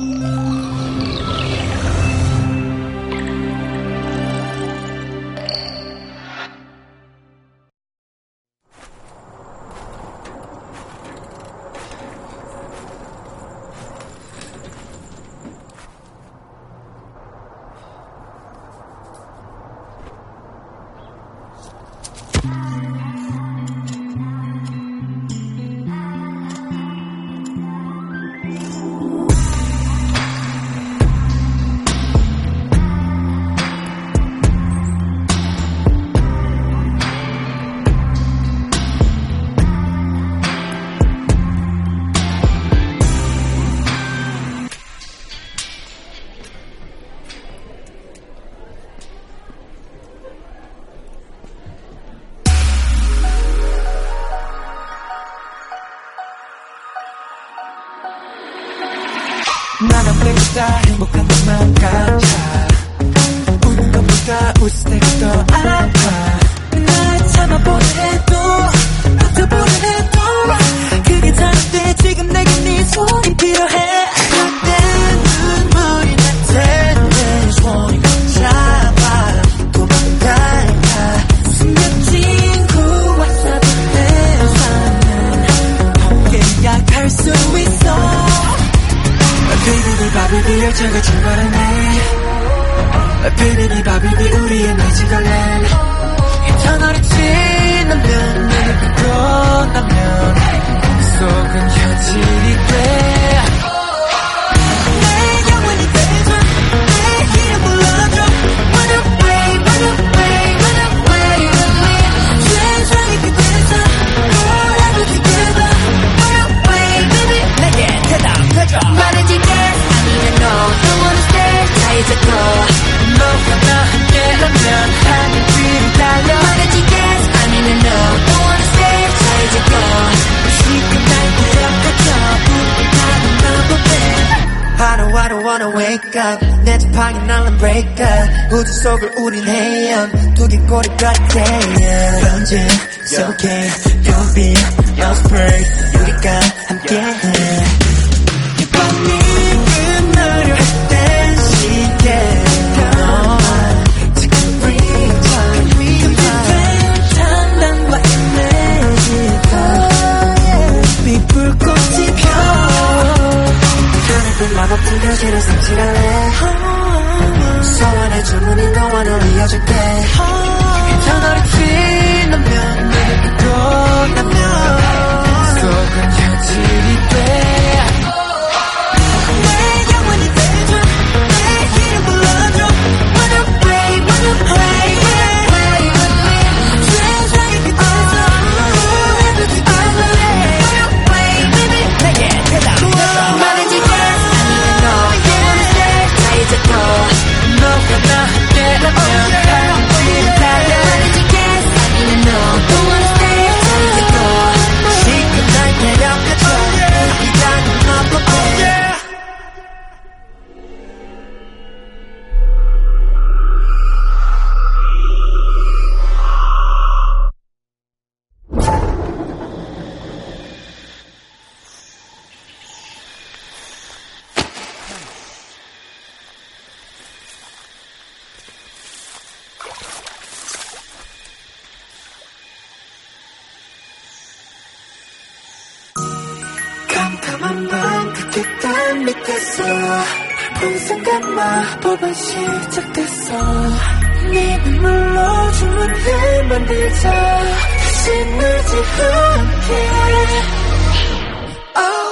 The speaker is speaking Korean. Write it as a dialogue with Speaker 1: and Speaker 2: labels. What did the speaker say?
Speaker 1: 嗯 나는 백스타 행복한 것만 같아 우는 것보다 웃을 때가 더 아파. 날 참아보래도 바비비 열차가 출발하네. 비비비 바비비 우리의 매직을 낸 이 터널이 지나면 wake up 내 지팡이 날란 break up 우주 속을 우린 헤엄 두개 꼬리 같아 현재 yeah. suffocate you'll be your spray 우리가 함께해 today. 까만 밤 그게 딴 밑에서 본 순간 마법은 시작됐어 네 눈물로 주문을 만들자 다시 늘지 않게 oh.